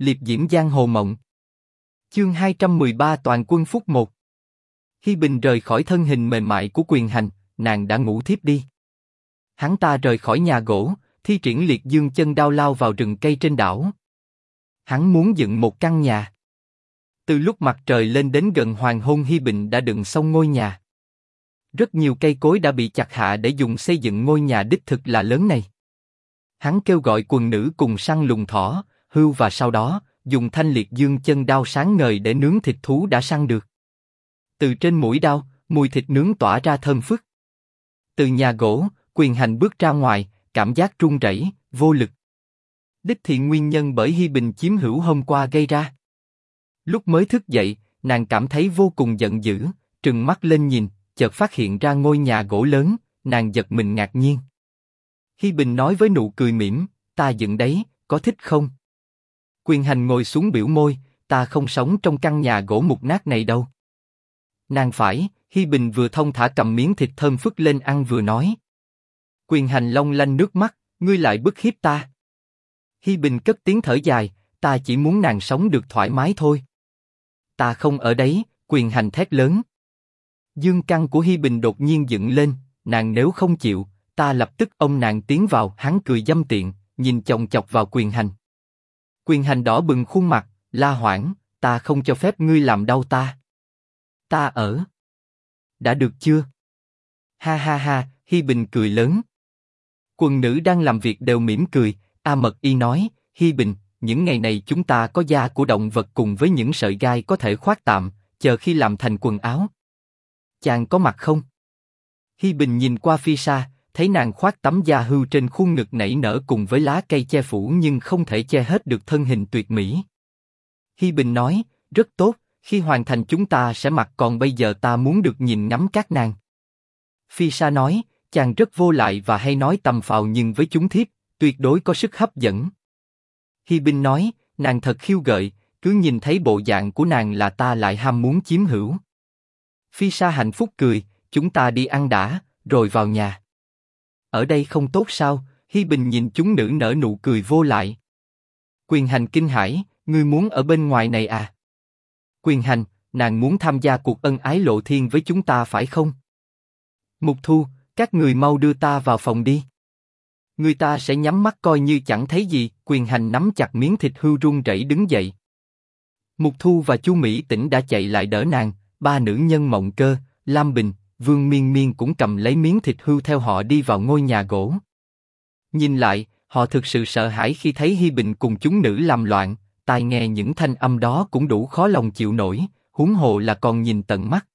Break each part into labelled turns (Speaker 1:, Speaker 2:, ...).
Speaker 1: liệp diễm giang hồ mộng. Chương 213 toàn quân phúc một. khi Bình rời khỏi thân hình mềm mại của quyền hành, nàng đã ngủ thiếp đi. Hắn ta rời khỏi nhà gỗ, thi triển liệt dương chân đao lao vào rừng cây trên đảo. Hắn muốn dựng một căn nhà. Từ lúc mặt trời lên đến gần hoàng hôn Hi Bình đã đựng xong ngôi nhà. Rất nhiều cây cối đã bị chặt hạ để dùng xây dựng ngôi nhà đích thực là lớn này. Hắn kêu gọi quần nữ cùng săn lùng thỏ, hưu và sau đó dùng thanh liệt dương chân đao sáng ngời để nướng thịt thú đã săn được. Từ trên mũi đao, mùi thịt nướng tỏa ra thơm phức. Từ nhà gỗ, quyền hành bước ra ngoài, cảm giác run rẩy, vô lực. Đích thị nguyên nhân bởi Hi Bình chiếm hữu hôm qua gây ra. Lúc mới thức dậy, nàng cảm thấy vô cùng giận dữ, trừng mắt lên nhìn, chợt phát hiện ra ngôi nhà gỗ lớn, nàng giật mình ngạc nhiên. Hi Bình nói với nụ cười mỉm, ta dựng đấy, có thích không? Quyền hành ngồi xuống biểu môi, ta không sống trong căn nhà gỗ mục nát này đâu. Nàng phải, Hi Bình vừa thông thả cầm miếng thịt thơm phức lên ăn vừa nói. Quyền hành long lanh nước mắt, ngươi lại bức hiếp ta. Hi Bình cất tiếng thở dài, ta chỉ muốn nàng sống được thoải mái thôi. Ta không ở đấy, quyền hành thét lớn. Dương căn của Hi Bình đột nhiên dựng lên, nàng nếu không chịu, ta lập tức ông nàng tiến vào. Hắn cười dâm tiện, nhìn chồng chọc vào quyền hành. Quyền hành đỏ bừng khuôn mặt, la hoảng, ta không cho phép ngươi làm đau ta. Ta ở. Đã được chưa? Ha ha ha, Hi Bình cười lớn. Quần nữ đang làm việc đều mỉm cười. A Mật Y nói, Hi Bình, những ngày này chúng ta có da của động vật cùng với những sợi gai có thể khoác tạm, chờ khi làm thành quần áo. Chàng có mặt không? Hi Bình nhìn qua Phi Sa, thấy nàng khoác tấm da hưu trên khuôn ngực nảy nở cùng với lá cây che phủ nhưng không thể che hết được thân hình tuyệt mỹ. Hi Bình nói, rất tốt, khi hoàn thành chúng ta sẽ mặc còn bây giờ ta muốn được nhìn ngắm các nàng. Phi Sa nói, chàng rất vô lại và hay nói tầm phào nhưng với chúng thiếp, tuyệt đối có sức hấp dẫn. Hi Bình nói, nàng thật khiêu gợi, cứ nhìn thấy bộ dạng của nàng là ta lại ham muốn chiếm hữu. Phi Sa hạnh phúc cười, chúng ta đi ăn đã, rồi vào nhà. Ở đây không tốt sao? Hi Bình nhìn chúng nữ nở nụ cười vô lại. Quyền hành kinh hãi, ngươi muốn ở bên ngoài này à? Quyền hành, nàng muốn tham gia cuộc ân ái lộ thiên với chúng ta phải không? Mục Thu, các người mau đưa ta vào phòng đi. Người ta sẽ nhắm mắt coi như chẳng thấy gì. Quyền hành nắm chặt miếng thịt hưu run rẩy đứng dậy. Mục Thu và Chu Mỹ Tĩnh đã chạy lại đỡ nàng. Ba nữ nhân mộng cơ, Lam Bình, Vương Miên Miên cũng cầm lấy miếng thịt hưu theo họ đi vào ngôi nhà gỗ. Nhìn lại, họ thực sự sợ hãi khi thấy Hi Bình cùng chúng nữ làm loạn, tai nghe những thanh âm đó cũng đủ khó lòng chịu nổi, huống hồ là còn nhìn tận mắt.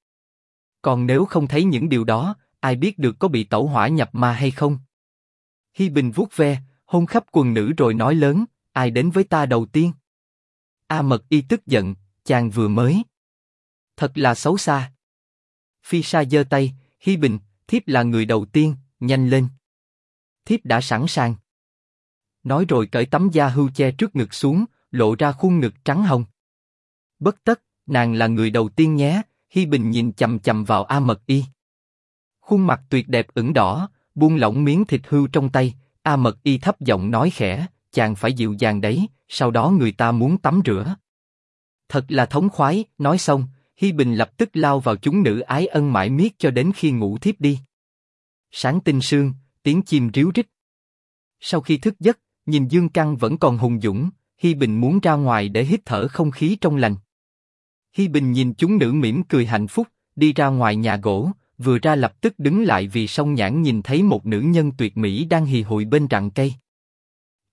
Speaker 1: Còn nếu không thấy những điều đó, ai biết được có bị tẩu hỏa nhập ma hay không? Hi Bình vuốt ve, hôn khắp quần nữ rồi nói lớn, ai đến với ta đầu tiên? A Mật Y tức giận, chàng vừa mới. Thật là xấu xa. Phi Sa giơ tay, Hi Bình, thiếp là người đầu tiên, nhanh lên. Thiếp đã sẵn sàng. Nói rồi cởi tấm da hưu che trước ngực xuống, lộ ra khuôn ngực trắng hồng. Bất tất, nàng là người đầu tiên nhé. Hi Bình nhìn chầm chầm vào A Mật Y. Khuôn mặt tuyệt đẹp ửng đỏ, buông lỏng miếng thịt hưu trong tay. A Mật Y thấp giọng nói khẽ, chàng phải dịu dàng đấy. Sau đó người ta muốn tắm rửa. Thật là thống khoái. Nói xong, Hi Bình lập tức lao vào chúng nữ ái ân mãi miết cho đến khi ngủ thiếp đi. Sáng tinh sương, tiếng chim ríu rít. Sau khi thức giấc, nhìn Dương Căng vẫn còn hùng dũng, Hi Bình muốn ra ngoài để hít thở không khí trong lành. Hi Bình nhìn chúng nữ mỉm cười hạnh phúc, đi ra ngoài nhà gỗ, vừa ra lập tức đứng lại vì song nhãn nhìn thấy một nữ nhân tuyệt mỹ đang hì hụi bên rặng cây.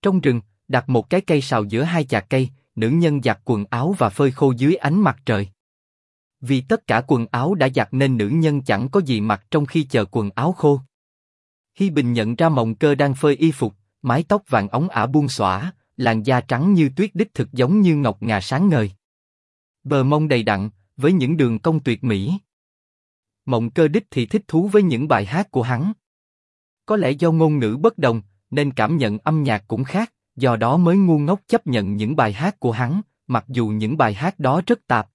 Speaker 1: Trong rừng, đặt một cái cây sào giữa hai chạc cây, nữ nhân giặt quần áo và phơi khô dưới ánh mặt trời. Vì tất cả quần áo đã giặt nên nữ nhân chẳng có gì mặc trong khi chờ quần áo khô. Hi Bình nhận ra Mộng Cơ đang phơi y phục, mái tóc vàng óng ả buông xõa, làn da trắng như tuyết đích thực giống như ngọc ngà sáng ngời. Bờ mông đầy đặn, với những đường cong tuyệt mỹ. Mộng Cơ đích thì thích thú với những bài hát của hắn. Có lẽ do ngôn ngữ bất đồng, nên cảm nhận âm nhạc cũng khác, do đó mới ngu ngốc chấp nhận những bài hát của hắn, mặc dù những bài hát đó rất tạp.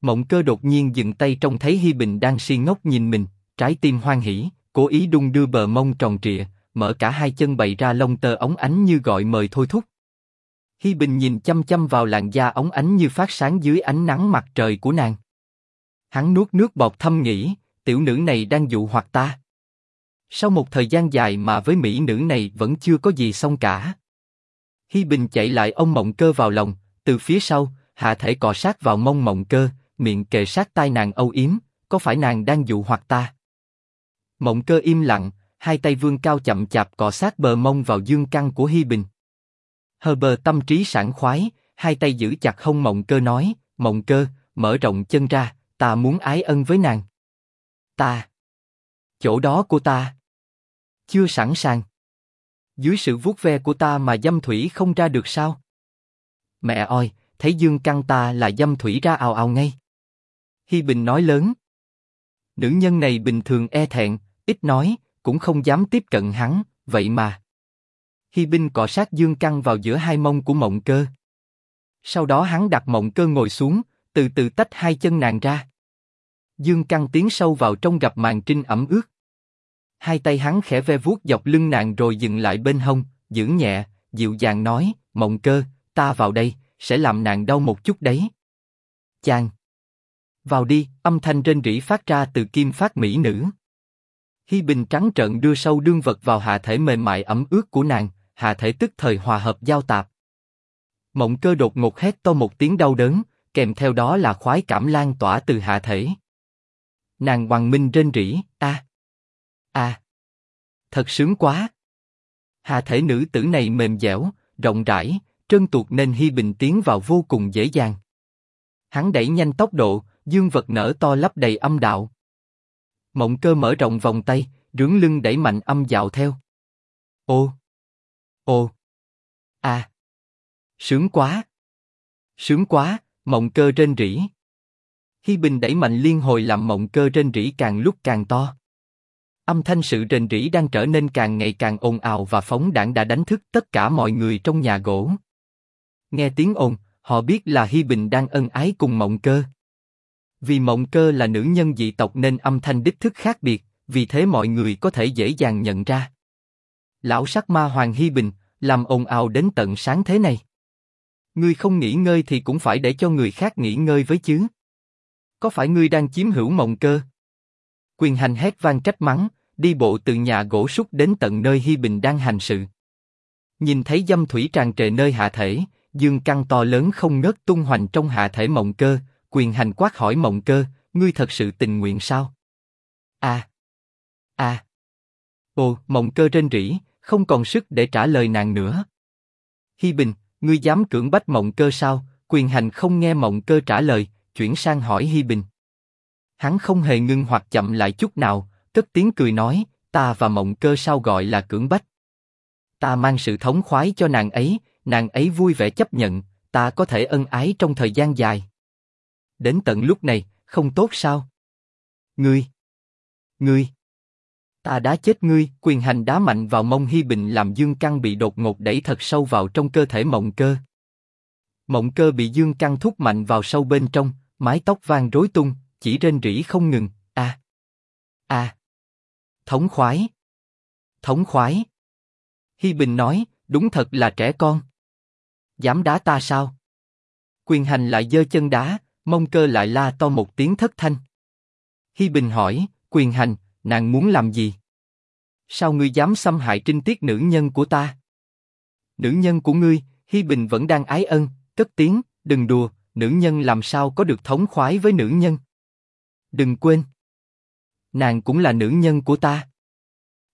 Speaker 1: Mộng cơ đột nhiên dừng tay trông thấy Hi Bình đang si ngốc nhìn mình, trái tim hoan hỉ, cố ý đung đưa bờ mông tròn trịa, mở cả hai chân bày ra lông tơ ống ánh như gọi mời thôi thúc. Hi Bình nhìn chăm chăm vào làn da ống ánh như phát sáng dưới ánh nắng mặt trời của nàng. Hắn nuốt nước bọt thâm nghĩ, tiểu nữ này đang dụ hoặc ta. Sau một thời gian dài mà với mỹ nữ này vẫn chưa có gì xong cả. Hi Bình chạy lại ông Mộng Cơ vào lòng, từ phía sau, hạ thể cọ sát vào mông Mộng Cơ, miệng kề sát tai nàng âu yếm, có phải nàng đang dụ hoặc ta? Mộng Cơ im lặng, hai tay vươn cao chậm chạp cọ sát bờ mông vào dương căn của Hi Bình. Hờ bờ tâm trí sảng khoái, hai tay giữ chặt hông Mộng Cơ nói, Mộng Cơ, mở rộng chân ra, ta muốn ái ân với nàng. Ta. Chỗ đó của ta. Chưa sẵn sàng. Dưới sự vuốt ve của ta mà dâm thủy không ra được sao? Mẹ ơi, thấy dương căn ta là dâm thủy ra ào ào ngay. Hi Bình nói lớn. Nữ nhân này bình thường e thẹn, ít nói, cũng không dám tiếp cận hắn, vậy mà. Hi Bình cọ sát dương căn vào giữa hai mông của mộng cơ. Sau đó hắn đặt mộng cơ ngồi xuống, từ từ tách hai chân nàng ra. Dương căn tiến sâu vào trong gặp màn trinh ẩm ướt. Hai tay hắn khẽ ve vuốt dọc lưng nàng rồi dừng lại bên hông, giữ nhẹ, dịu dàng nói, mộng cơ, ta vào đây, sẽ làm nàng đau một chút đấy. Chàng. Vào đi, âm thanh trên rỉ phát ra từ kim phát mỹ nữ. Hi Bình trắng trợn đưa sâu đương vật vào hạ thể mềm mại ẩm ướt của nàng, hạ thể tức thời hòa hợp giao tạp. Mộng cơ đột ngột hét to một tiếng đau đớn, kèm theo đó là khoái cảm lan tỏa từ hạ thể. Nàng hoàng minh rên rỉ, a, a, thật sướng quá. Hạ thể nữ tử này mềm dẻo, rộng rãi, trơn tuột nên Hi Bình tiến vào vô cùng dễ dàng. Hắn đẩy nhanh tốc độ, dương vật nở to lấp đầy âm đạo. Mộng cơ mở rộng vòng tay, rướng lưng đẩy mạnh âm dạo theo. Ô, ô, a, sướng quá, sướng quá, mộng cơ trên rỉ. Hi Bình đẩy mạnh liên hồi làm mộng cơ trên rỉ càng lúc càng to. Âm thanh sự rền rỉ đang trở nên càng ngày càng ồn ào và phóng đảng đã đánh thức tất cả mọi người trong nhà gỗ. Nghe tiếng ồn, họ biết là Hi Bình đang ân ái cùng Mộng Cơ. Vì Mộng Cơ là nữ nhân dị tộc nên âm thanh đích thức khác biệt, vì thế mọi người có thể dễ dàng nhận ra. Lão sắc ma Hoàng Hi Bình, làm ồn ào đến tận sáng thế này. Ngươi không nghỉ ngơi thì cũng phải để cho người khác nghỉ ngơi với chứ. Có phải ngươi đang chiếm hữu Mộng Cơ? Quyền hành hét vang trách mắng, đi bộ từ nhà gỗ súc đến tận nơi Hi Bình đang hành sự. Nhìn thấy dâm thủy tràn trề nơi hạ thể, dương căn to lớn không ngớt tung hoành trong hạ thể mộng cơ, quyền hành quát hỏi mộng cơ, ngươi thật sự tình nguyện sao? A, à. a, à. ồ, mộng cơ rên rỉ, không còn sức để trả lời nàng nữa. Hi Bình, ngươi dám cưỡng bách mộng cơ sao? Quyền hành không nghe mộng cơ trả lời, chuyển sang hỏi Hi Bình. Hắn không hề ngưng hoặc chậm lại chút nào, cất tiếng cười nói, ta và mộng cơ sao gọi là cưỡng bách. Ta mang sự thống khoái cho nàng ấy, nàng ấy vui vẻ chấp nhận, ta có thể ân ái trong thời gian dài. Đến tận lúc này, không tốt sao? Ngươi! Ngươi! Ta đã chết ngươi, quyền hành đá mạnh vào mông Hi Bình làm Dương Căn bị đột ngột đẩy thật sâu vào trong cơ thể mộng cơ. Mộng cơ bị Dương Căn thúc mạnh vào sâu bên trong, mái tóc vang rối tung, chỉ rên rỉ không ngừng. A, a, thống khoái, thống khoái. Hi Bình nói, đúng thật là trẻ con. Dám đá ta sao? Quyền hành lại giơ chân đá, mông cơ lại la to một tiếng thất thanh. Hi Bình hỏi, quyền hành, nàng muốn làm gì? Sao ngươi dám xâm hại trinh tiết nữ nhân của ta? Nữ nhân của ngươi, Hi Bình vẫn đang ái ân, cất tiếng, đừng đùa, nữ nhân làm sao có được thống khoái với nữ nhân? Đừng quên, nàng cũng là nữ nhân của ta.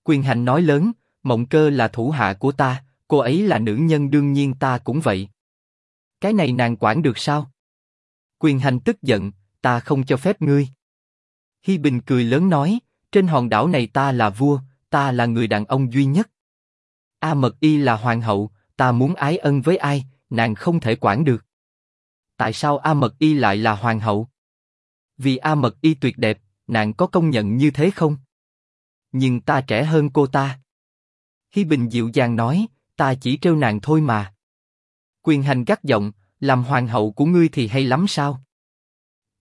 Speaker 1: Quyền hành nói lớn, mộng cơ là thủ hạ của ta, cô ấy là nữ nhân đương nhiên ta cũng vậy. Cái này nàng quản được sao? Quyền hành tức giận, ta không cho phép ngươi. Hi Bình cười lớn nói, trên hòn đảo này ta là vua, ta là người đàn ông duy nhất. A Mật Y là hoàng hậu, ta muốn ái ân với ai, nàng không thể quản được. Tại sao A Mật Y lại là hoàng hậu? Vì A Mật Y tuyệt đẹp, nàng có công nhận như thế không? Nhưng ta trẻ hơn cô ta. Hi Bình dịu dàng nói, ta chỉ trêu nàng thôi mà. Quyền hành gắt giọng, làm hoàng hậu của ngươi thì hay lắm sao?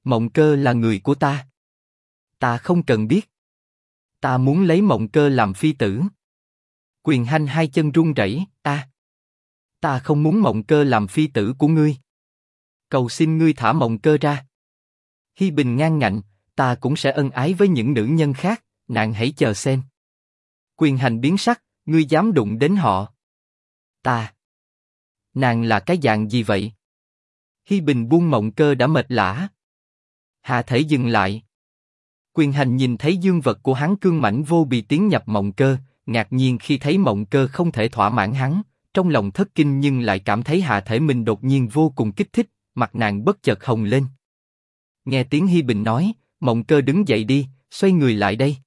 Speaker 1: Mộng cơ là người của ta. Ta không cần biết. Ta muốn lấy mộng cơ làm phi tử. Quyền hành hai chân run rẩy, ta. Ta không muốn mộng cơ làm phi tử của ngươi. Cầu xin ngươi thả mộng cơ ra. Hi Bình ngang ngạnh, ta cũng sẽ ân ái với những nữ nhân khác, nàng hãy chờ xem. Quyền hành biến sắc, ngươi dám đụng đến họ. Ta. Nàng là cái dạng gì vậy? Hi Bình buông mộng cơ đã mệt lả. Hạ thể dừng lại. Quyền hành nhìn thấy dương vật của hắn cương mảnh vô bì tiến nhập mộng cơ, ngạc nhiên khi thấy mộng cơ không thể thỏa mãn hắn, trong lòng thất kinh nhưng lại cảm thấy hạ thể mình đột nhiên vô cùng kích thích, mặt nàng bất chợt hồng lên. Nghe tiếng Hi Bình nói, mộng cơ đứng dậy đi, xoay người lại đây.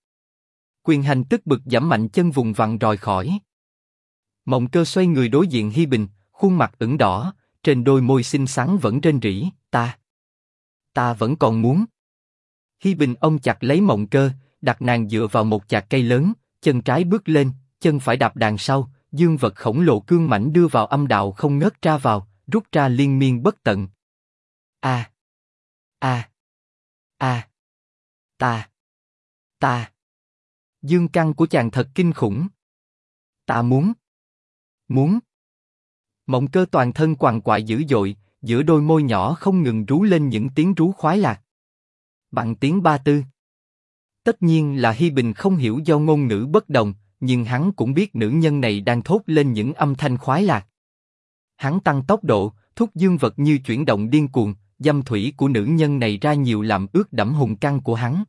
Speaker 1: Quyền hành tức bực giảm mạnh chân vùng vặn rời khỏi. Mộng cơ xoay người đối diện Hi Bình, khuôn mặt ửng đỏ, trên đôi môi xinh xắn vẫn trên rỉ, ta, ta vẫn còn muốn. Hi Bình ông chặt lấy mộng cơ, đặt nàng dựa vào một chạc cây lớn, chân trái bước lên, chân phải đạp đằng sau, dương vật khổng lồ cương mảnh đưa vào âm đạo không ngớt ra vào, rút ra liên miên bất tận. A, a, a, ta, ta. Dương căn của chàng thật kinh khủng. Ta muốn, muốn. Mộng cơ toàn thân quằn quại dữ dội, giữa đôi môi nhỏ không ngừng rú lên những tiếng rú khoái lạc. Bằng tiếng ba tư. Tất nhiên là Hi Bình không hiểu do ngôn ngữ bất đồng, nhưng hắn cũng biết nữ nhân này đang thốt lên những âm thanh khoái lạc. Hắn tăng tốc độ, thúc dương vật như chuyển động điên cuồng, dâm thủy của nữ nhân này ra nhiều làm ướt đẫm hùng căn của hắn.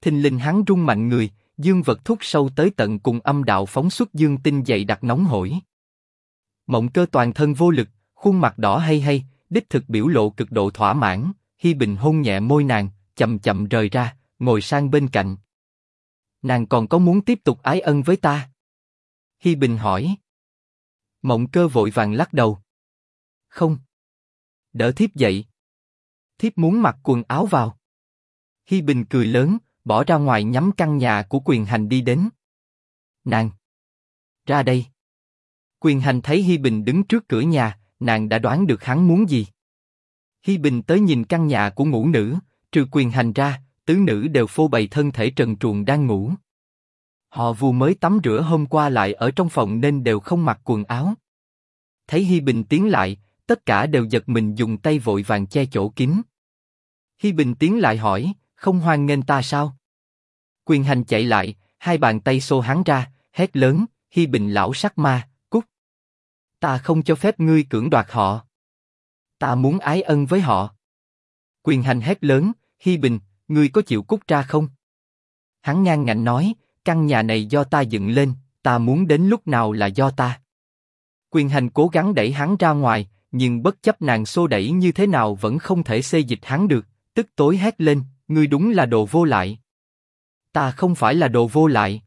Speaker 1: Thình lình hắn rung mạnh người, dương vật thúc sâu tới tận cùng âm đạo phóng xuất dương tinh dày đặc nóng hổi. Mộng cơ toàn thân vô lực, khuôn mặt đỏ hay hay, đích thực biểu lộ cực độ thỏa mãn. Hi Bình hôn nhẹ môi nàng, chậm chậm rời ra, ngồi sang bên cạnh. Nàng còn có muốn tiếp tục ái ân với ta? Hi Bình hỏi. Mộng cơ vội vàng lắc đầu. Không. Đỡ thiếp dậy. Thiếp muốn mặc quần áo vào. Hi Bình cười lớn, bỏ ra ngoài nhắm căn nhà của quyền hành đi đến. Nàng. Ra đây. Quyền hành thấy Hi Bình đứng trước cửa nhà, nàng đã đoán được hắn muốn gì. Hi Bình tới nhìn căn nhà của ngũ nữ, trừ quyền hành ra, tứ nữ đều phô bày thân thể trần truồng đang ngủ. Họ vừa mới tắm rửa hôm qua lại ở trong phòng nên đều không mặc quần áo. Thấy Hi Bình tiến lại, tất cả đều giật mình dùng tay vội vàng che chỗ kín. Hi Bình tiến lại hỏi, không hoan nghênh ta sao? Quyền hành chạy lại, hai bàn tay xô hắn ra, hét lớn, Hi Bình lão sắc ma. Ta không cho phép ngươi cưỡng đoạt họ. Ta muốn ái ân với họ. Quyền hành hét lớn, Hi Bình, ngươi có chịu cút ra không? Hắn ngang ngạnh nói, căn nhà này do ta dựng lên, ta muốn đến lúc nào là do ta. Quyền hành cố gắng đẩy hắn ra ngoài, nhưng bất chấp nàng xô đẩy như thế nào vẫn không thể xê dịch hắn được, tức tối hét lên, ngươi đúng là đồ vô lại. Ta không phải là đồ vô lại.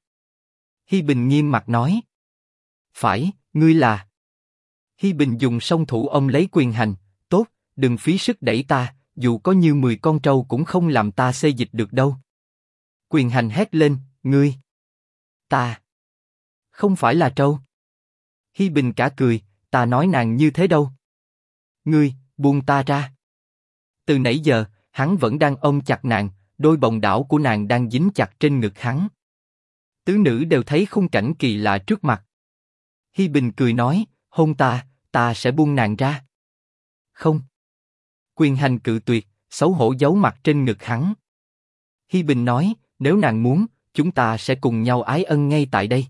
Speaker 1: Hi Bình nghiêm mặt nói. Phải, ngươi là. Hi Bình dùng song thủ ông lấy quyền hành, tốt, đừng phí sức đẩy ta, dù có như 10 con trâu cũng không làm ta xê dịch được đâu. Quyền hành hét lên, ngươi. Ta. Không phải là trâu. Hi Bình cả cười, ta nói nàng như thế đâu. Ngươi, buông ta ra. Từ nãy giờ, hắn vẫn đang ôm chặt nàng, đôi bồng đảo của nàng đang dính chặt trên ngực hắn. Tứ nữ đều thấy khung cảnh kỳ lạ trước mặt. Hi Bình cười nói, hôn ta, ta sẽ buông nàng ra. Không. Quyền hành cự tuyệt, xấu hổ giấu mặt trên ngực hắn. Hi Bình nói, nếu nàng muốn, chúng ta sẽ cùng nhau ái ân ngay tại đây.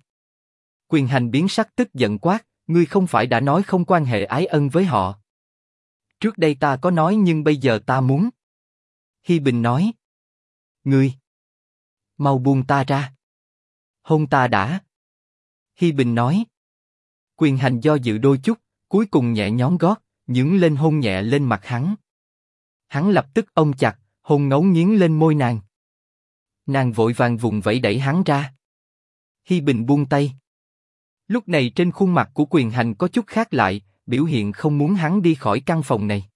Speaker 1: Quyền hành biến sắc tức giận quát, ngươi không phải đã nói không quan hệ ái ân với họ. Trước đây ta có nói nhưng bây giờ ta muốn. Hi Bình nói. Ngươi. Mau buông ta ra. Hôn ta đã. Hi Bình nói. Quyền hành do dự đôi chút, cuối cùng nhẹ nhón gót, nhướng lên hôn nhẹ lên mặt hắn. Hắn lập tức ôm chặt, hôn ngấu nghiến lên môi nàng. Nàng vội vàng vùng vẫy đẩy hắn ra. Hi Bình buông tay. Lúc này trên khuôn mặt của quyền hành có chút khác lại, biểu hiện không muốn hắn đi khỏi căn phòng này.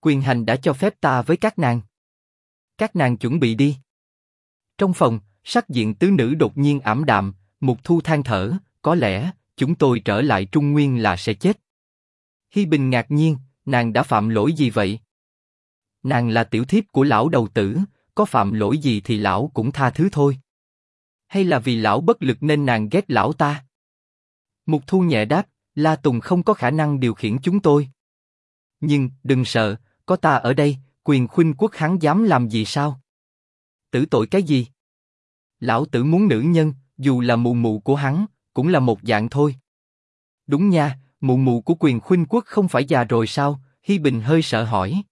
Speaker 1: Quyền hành đã cho phép ta với các nàng. Các nàng chuẩn bị đi. Trong phòng, sắc diện tứ nữ đột nhiên ảm đạm, Mục Thu than thở, có lẽ chúng tôi trở lại Trung Nguyên là sẽ chết. Hi Bình ngạc nhiên, nàng đã phạm lỗi gì vậy? Nàng là tiểu thiếp của lão đầu tử, có phạm lỗi gì thì lão cũng tha thứ thôi. Hay là vì lão bất lực nên nàng ghét lão ta? Mục Thu nhẹ đáp, La Tùng không có khả năng điều khiển chúng tôi. Nhưng, đừng sợ, có ta ở đây, quyền khuynh quốc hắn dám làm gì sao? Tử tội cái gì? Lão tử muốn nữ nhân, dù là mụ mụ của hắn, cũng là một dạng thôi. Đúng nha, mụ mụ của quyền khuynh quốc không phải già rồi sao? Hi Bình hơi sợ hỏi.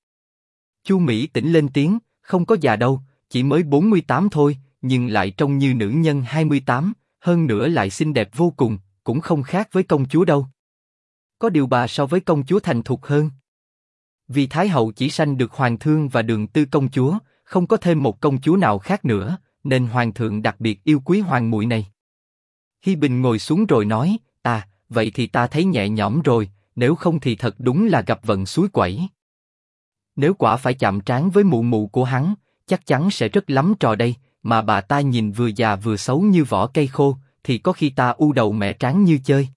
Speaker 1: Chu Mỹ tỉnh lên tiếng, không có già đâu, chỉ mới 48 thôi, nhưng lại trông như nữ nhân 28, hơn nữa lại xinh đẹp vô cùng, cũng không khác với công chúa đâu. Có điều bà so với công chúa thành thục hơn. Vì Thái hậu chỉ sanh được hoàng thương và đường tư công chúa, không có thêm một công chúa nào khác nữa, nên hoàng thượng đặc biệt yêu quý hoàng muội này. Hi Bình ngồi xuống rồi nói, à, vậy thì ta thấy nhẹ nhõm rồi, nếu không thì thật đúng là gặp vận suối quẩy. Nếu quả phải chạm trán với mụ mụ của hắn, chắc chắn sẽ rất lắm trò đây, mà bà ta nhìn vừa già vừa xấu như vỏ cây khô, thì có khi ta u đầu mẹ tráng như chơi.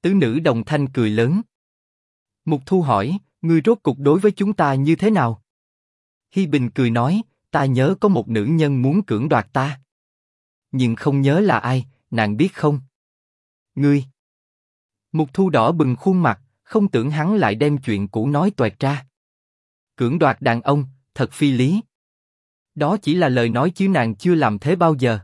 Speaker 1: Tứ nữ đồng thanh cười lớn. Mục Thu hỏi, ngươi rốt cục đối với chúng ta như thế nào? Hi Bình cười nói, ta nhớ có một nữ nhân muốn cưỡng đoạt ta. Nhưng không nhớ là ai, nàng biết không? Ngươi. Mục Thu đỏ bừng khuôn mặt, không tưởng hắn lại đem chuyện cũ nói toẹt ra. Cưỡng đoạt đàn ông, thật phi lý. Đó chỉ là lời nói chứ nàng chưa làm thế bao giờ.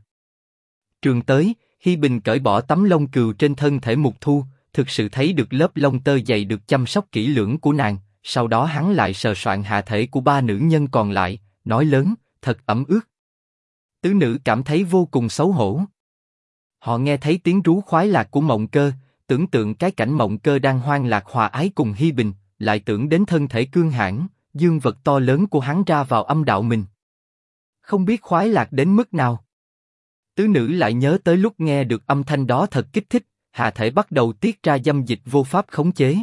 Speaker 1: Trường tới, Hi Bình cởi bỏ tấm lông cừu trên thân thể Mục Thu, thực sự thấy được lớp lông tơ dày được chăm sóc kỹ lưỡng của nàng. Sau đó hắn lại sờ soạn hạ thể của ba nữ nhân còn lại, nói lớn, thật ẩm ướt. Tứ nữ cảm thấy vô cùng xấu hổ. Họ nghe thấy tiếng rú khoái lạc của Mộng Cơ, tưởng tượng cái cảnh Mộng Cơ đang hoan lạc hòa ái cùng Hi Bình, lại tưởng đến thân thể cương hãn, dương vật to lớn của hắn ra vào âm đạo mình. Không biết khoái lạc đến mức nào. Tứ nữ lại nhớ tới lúc nghe được âm thanh đó thật kích thích, hạ thể bắt đầu tiết ra dâm dịch vô pháp khống chế.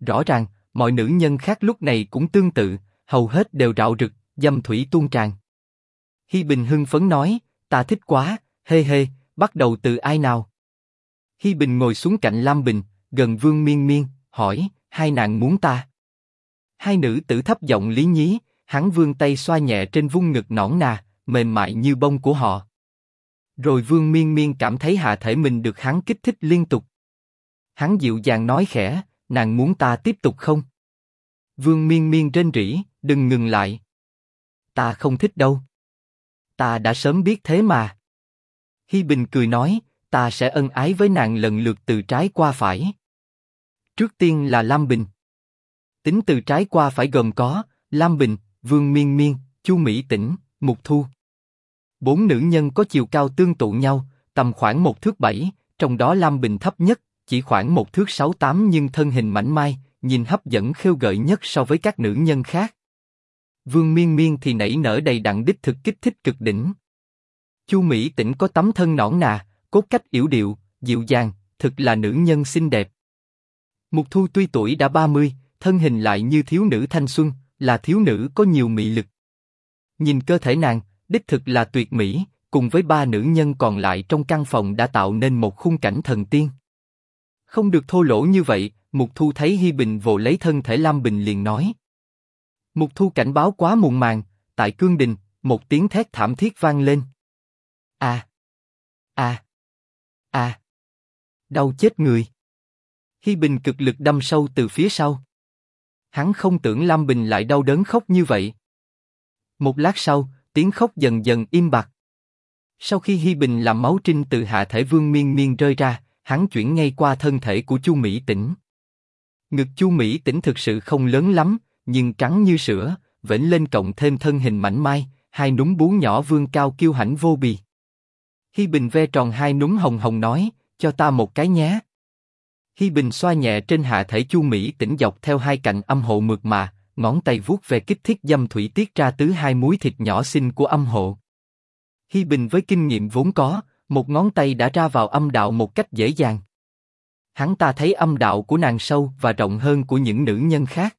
Speaker 1: Rõ ràng, mọi nữ nhân khác lúc này cũng tương tự, hầu hết đều rạo rực, dâm thủy tuôn tràn. Hi Bình hưng phấn nói, ta thích quá, hê hê, bắt đầu từ ai nào? Hi Bình ngồi xuống cạnh Lam Bình, gần Vương Miên Miên, hỏi, hai nàng muốn ta? Hai nữ tử thấp giọng lý nhí, hắn vương tay xoa nhẹ trên vung ngực nõn nà, mềm mại như bông của họ. Rồi Vương Miên Miên cảm thấy hạ thể mình được hắn kích thích liên tục. Hắn dịu dàng nói khẽ, nàng muốn ta tiếp tục không? Vương Miên Miên rên rỉ, đừng ngừng lại. Ta không thích đâu. Ta đã sớm biết thế mà. Hi Bình cười nói, ta sẽ ân ái với nàng lần lượt từ trái qua phải. Trước tiên là Lam Bình. Tính từ trái qua phải gồm có Lam Bình, Vương Miên Miên, Chu Mỹ Tĩnh, Mục Thu. Bốn nữ nhân có chiều cao tương tự nhau, tầm khoảng một thước bảy, trong đó Lam Bình thấp nhất, chỉ khoảng một thước sáu tám nhưng thân hình mảnh mai, nhìn hấp dẫn khêu gợi nhất so với các nữ nhân khác. Vương Miên Miên thì nảy nở đầy đặn đích thực kích thích cực đỉnh. Chu Mỹ Tĩnh có tấm thân nõn nà, cốt cách yểu điệu, dịu dàng, thực là nữ nhân xinh đẹp. Mục Thu tuy tuổi đã 30, thân hình lại như thiếu nữ thanh xuân, là thiếu nữ có nhiều mị lực. Nhìn cơ thể nàng, đích thực là tuyệt mỹ, cùng với ba nữ nhân còn lại trong căn phòng đã tạo nên một khung cảnh thần tiên. Không được thô lỗ như vậy, Mục Thu thấy Hi Bình vồ lấy thân thể Lam Bình liền nói. Mục Thu cảnh báo quá muộn màng, tại cương đình, một tiếng thét thảm thiết vang lên. À! À! À! Đau chết người! Hi Bình cực lực đâm sâu từ phía sau. Hắn không tưởng Lam Bình lại đau đớn khóc như vậy. Một lát sau, tiếng khóc dần dần im bặt. Sau khi Hi Bình làm máu trinh từ hạ thể Vương Miên Miên rơi ra, hắn chuyển ngay qua thân thể của Chu Mỹ Tĩnh. Ngực Chu Mỹ Tĩnh thực sự không lớn lắm, nhưng trắng như sữa, vểnh lên cộng thêm thân hình mảnh mai, hai núm bú nhỏ vương cao kiêu hãnh vô bì. Hi Bình ve tròn hai núm hồng hồng nói, cho ta một cái nhé. Hi Bình xoa nhẹ trên hạ thể Chu Mỹ Tĩnh dọc theo hai cạnh âm hộ mượt mà, ngón tay vuốt về kích thiết dâm thủy tiết ra tứ hai múi thịt nhỏ xinh của âm hộ. Hi Bình với kinh nghiệm vốn có, một ngón tay đã ra vào âm đạo một cách dễ dàng. Hắn ta thấy âm đạo của nàng sâu và rộng hơn của những nữ nhân khác.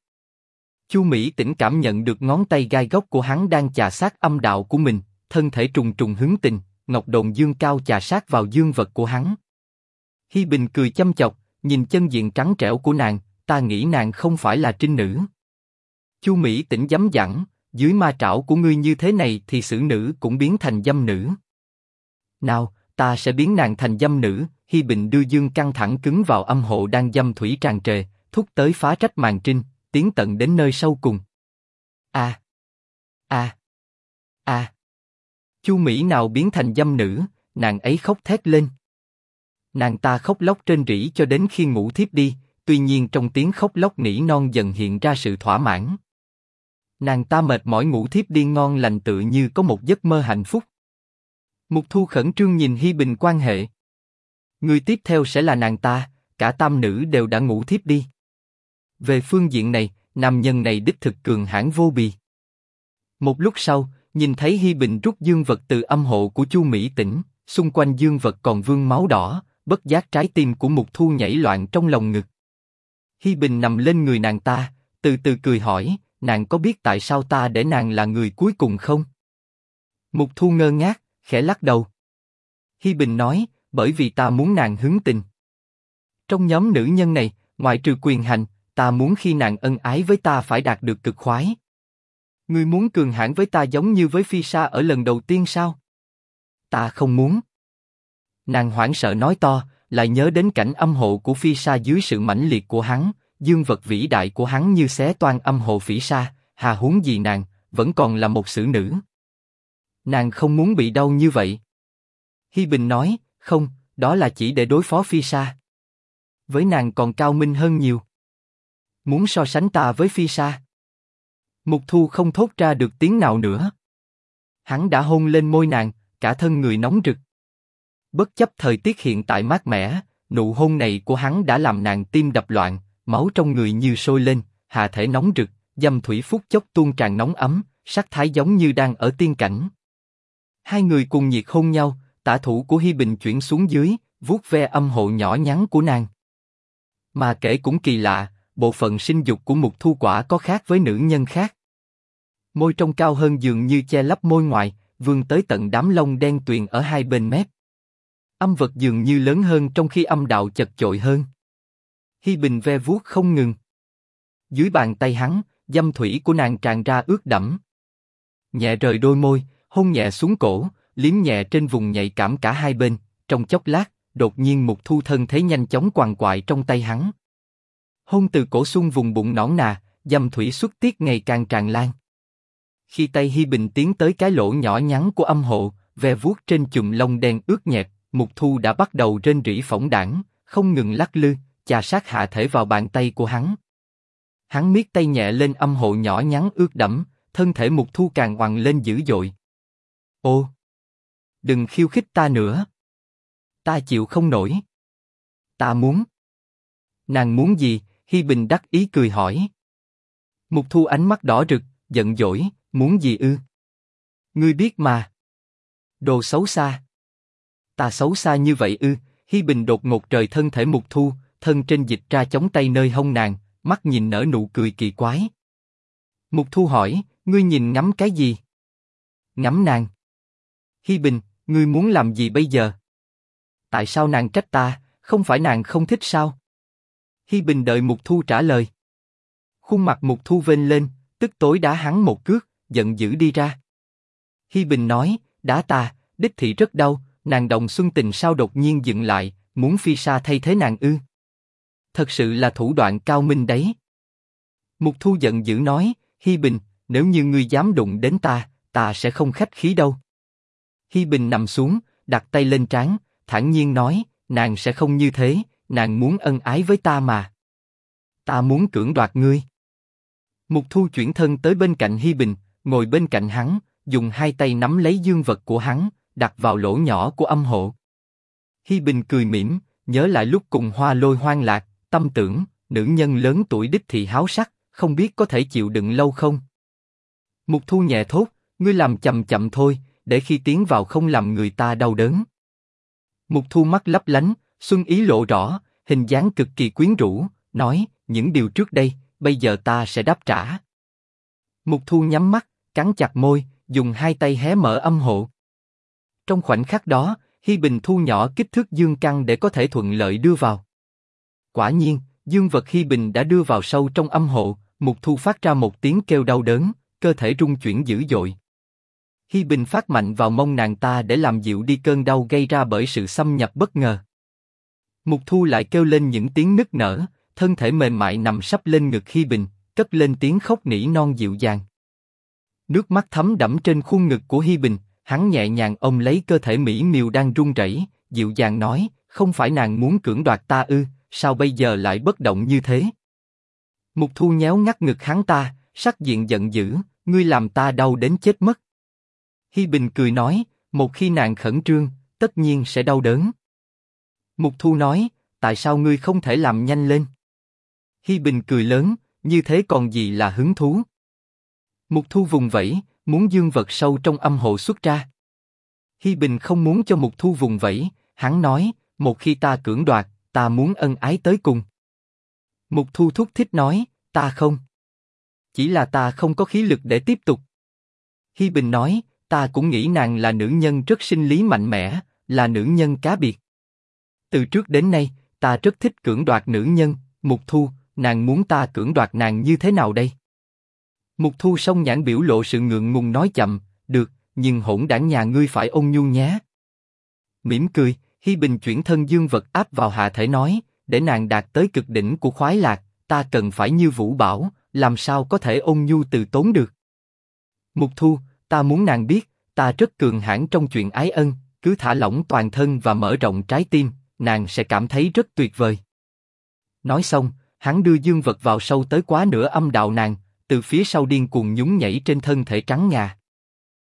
Speaker 1: Chu Mỹ tỉnh cảm nhận được ngón tay gai góc của hắn đang chà sát âm đạo của mình, thân thể trùng trùng hứng tình, ngọc đồn dương cao chà sát vào dương vật của hắn. Hi Bình cười châm chọc, nhìn chân diện trắng trẻo của nàng, ta nghĩ nàng không phải là trinh nữ. Chu Mỹ tỉnh dám dẳng, dưới ma trảo của ngươi như thế này thì xử nữ cũng biến thành dâm nữ. Nào, ta sẽ biến nàng thành dâm nữ. Hi Bình đưa dương căng thẳng cứng vào âm hộ đang dâm thủy tràn trề, thúc tới phá trách màn trinh, tiến tận đến nơi sâu cùng. A, a, a. Chu Mỹ nào biến thành dâm nữ, nàng ấy khóc thét lên. Nàng ta khóc lóc trên rỉ cho đến khi ngủ thiếp đi, tuy nhiên trong tiếng khóc lóc nỉ non dần hiện ra sự thỏa mãn. Nàng ta mệt mỏi ngủ thiếp đi ngon lành tự như có một giấc mơ hạnh phúc. Mục Thu khẩn trương nhìn Hi Bình quan hệ. Người tiếp theo sẽ là nàng ta, cả tam nữ đều đã ngủ thiếp đi. Về phương diện này, nam nhân này đích thực cường hãn vô bì. Một lúc sau, nhìn thấy Hi Bình rút dương vật từ âm hộ của Chu Mỹ Tĩnh, xung quanh dương vật còn vương máu đỏ, bất giác trái tim của Mục Thu nhảy loạn trong lòng ngực. Hi Bình nằm lên người nàng ta, từ từ cười hỏi, nàng có biết tại sao ta để nàng là người cuối cùng không? Mục Thu ngơ ngác, khẽ lắc đầu. Hi Bình nói, bởi vì ta muốn nàng hứng tình. Trong nhóm nữ nhân này, ngoại trừ quyền hành, ta muốn khi nàng ân ái với ta phải đạt được cực khoái. Ngươi muốn cường hãn với ta giống như với Phi Sa ở lần đầu tiên sao? Ta không muốn. Nàng hoảng sợ nói to, lại nhớ đến cảnh âm hộ của Phi Sa dưới sự mãnh liệt của hắn, dương vật vĩ đại của hắn như xé toan âm hộ Phỉ Sa, hà huống gì nàng, vẫn còn là một xử nữ. Nàng không muốn bị đau như vậy. Hi Bình nói, không, đó là chỉ để đối phó Phi Sa. Với nàng còn cao minh hơn nhiều. Muốn so sánh ta với Phi Sa. Mục Thu không thốt ra được tiếng nào nữa. Hắn đã hôn lên môi nàng, cả thân người nóng rực. Bất chấp thời tiết hiện tại mát mẻ, nụ hôn này của hắn đã làm nàng tim đập loạn, máu trong người như sôi lên, hạ thể nóng rực, dâm thủy phút chốc tuôn tràn nóng ấm, sắc thái giống như đang ở tiên cảnh. Hai người cùng nhiệt hôn nhau, tả thủ của Hi Bình chuyển xuống dưới, vuốt ve âm hộ nhỏ nhắn của nàng. Mà kể cũng kỳ lạ, bộ phận sinh dục của Mục Thu Quả có khác với nữ nhân khác. Môi trong cao hơn dường như che lấp môi ngoài, vươn tới tận đám lông đen tuyền ở hai bên mép. Âm vật dường như lớn hơn trong khi âm đạo chật chội hơn. Hi Bình ve vuốt không ngừng. Dưới bàn tay hắn, dâm thủy của nàng tràn ra ướt đẫm. Nhẹ rời đôi môi, hôn nhẹ xuống cổ, liếm nhẹ trên vùng nhạy cảm cả hai bên. Trong chốc lát, đột nhiên một thu thân thế nhanh chóng quằn quại trong tay hắn. Hôn từ cổ xung vùng bụng nõn nà, dâm thủy xuất tiết ngày càng tràn lan. Khi tay Hi Bình tiến tới cái lỗ nhỏ nhắn của âm hộ, ve vuốt trên chùm lông đen ướt nhẹp, Mục Thu đã bắt đầu rên rỉ phỏng đảng, không ngừng lắc lư, chà sát hạ thể vào bàn tay của hắn. Hắn miết tay nhẹ lên âm hộ nhỏ nhắn ướt đẫm, thân thể Mục Thu càng quằn lên dữ dội. Ô, đừng khiêu khích ta nữa. Ta chịu không nổi. Ta muốn. Nàng muốn gì? Hi Bình đắc ý cười hỏi. Mục Thu ánh mắt đỏ rực, giận dỗi, muốn gì ư? Ngươi biết mà. Đồ xấu xa. Ta xấu xa như vậy ư? Hi Bình đột ngột trời thân thể Mục Thu, thân trên dịch ra chống tay nơi hông nàng, mắt nhìn nở nụ cười kỳ quái. Mục Thu hỏi, ngươi nhìn ngắm cái gì? Ngắm nàng. Hi Bình, ngươi muốn làm gì bây giờ? Tại sao nàng trách ta, không phải nàng không thích sao? Hi Bình đợi Mục Thu trả lời. Khuôn mặt Mục Thu vênh lên, tức tối đá hắn một cước, giận dữ đi ra. Hi Bình nói, đá ta, đích thị rất đau, nàng đồng xuân tình sao đột nhiên dừng lại, muốn phi sa thay thế nàng ư? Thật sự là thủ đoạn cao minh đấy. Mục Thu giận dữ nói, Hi Bình, nếu như ngươi dám đụng đến ta, ta sẽ không khách khí đâu. Hi Bình nằm xuống, đặt tay lên trán, thản nhiên nói, nàng sẽ không như thế, nàng muốn ân ái với ta mà. Ta muốn cưỡng đoạt ngươi. Mục Thu chuyển thân tới bên cạnh Hi Bình, ngồi bên cạnh hắn, dùng hai tay nắm lấy dương vật của hắn, đặt vào lỗ nhỏ của âm hộ. Hi Bình cười mỉm, nhớ lại lúc cùng Hoa Lôi hoang lạc, tâm tưởng, nữ nhân lớn tuổi đích thị háo sắc, không biết có thể chịu đựng lâu không. Mục Thu nhẹ thốt, ngươi làm chậm chậm thôi, để khi tiến vào không làm người ta đau đớn. Mục Thu mắt lấp lánh, xuân ý lộ rõ, hình dáng cực kỳ quyến rũ, nói, những điều trước đây, bây giờ ta sẽ đáp trả. Mục Thu nhắm mắt, cắn chặt môi, dùng hai tay hé mở âm hộ. Trong khoảnh khắc đó, Hi Bình thu nhỏ kích thước dương căn để có thể thuận lợi đưa vào. Quả nhiên, dương vật Hi Bình đã đưa vào sâu trong âm hộ, Mục Thu phát ra một tiếng kêu đau đớn, cơ thể rung chuyển dữ dội. Hi Bình phát mạnh vào mông nàng ta để làm dịu đi cơn đau gây ra bởi sự xâm nhập bất ngờ. Mục Thu lại kêu lên những tiếng nức nở, thân thể mềm mại nằm sắp lên ngực Hi Bình, cất lên tiếng khóc nỉ non dịu dàng. Nước mắt thấm đẫm trên khuôn ngực của Hi Bình, hắn nhẹ nhàng ôm lấy cơ thể mỹ miều đang run rẩy, dịu dàng nói, không phải nàng muốn cưỡng đoạt ta ư, sao bây giờ lại bất động như thế? Mục Thu nhéo ngắt ngực hắn ta, sắc diện giận dữ, ngươi làm ta đau đến chết mất. Hi Bình cười nói, một khi nàng khẩn trương, tất nhiên sẽ đau đớn. Mục Thu nói, tại sao ngươi không thể làm nhanh lên? Hi Bình cười lớn, như thế còn gì là hứng thú? Mục Thu vùng vẫy, muốn dương vật sâu trong âm hộ xuất ra. Hi Bình không muốn cho Mục Thu vùng vẫy, hắn nói, một khi ta cưỡng đoạt, ta muốn ân ái tới cùng. Mục Thu thúc thích nói, ta không. Chỉ là ta không có khí lực để tiếp tục. Hi Bình nói, ta cũng nghĩ nàng là nữ nhân rất sinh lý mạnh mẽ, là nữ nhân cá biệt. Từ trước đến nay, ta rất thích cưỡng đoạt nữ nhân, Mục Thu, nàng muốn ta cưỡng đoạt nàng như thế nào đây? Mục Thu song nhãn biểu lộ sự ngượng ngùng nói chậm, được, nhưng hỗn đảng nhà ngươi phải ôn nhu nhé. Mỉm cười, Hi Bình chuyển thân dương vật áp vào hạ thể nói, để nàng đạt tới cực đỉnh của khoái lạc, ta cần phải như vũ bảo, làm sao có thể ôn nhu từ tốn được. Mục Thu, ta muốn nàng biết, ta rất cường hãn trong chuyện ái ân, cứ thả lỏng toàn thân và mở rộng trái tim, nàng sẽ cảm thấy rất tuyệt vời. Nói xong, hắn đưa dương vật vào sâu tới quá nửa âm đạo nàng, từ phía sau điên cuồng nhún nhảy trên thân thể trắng ngà.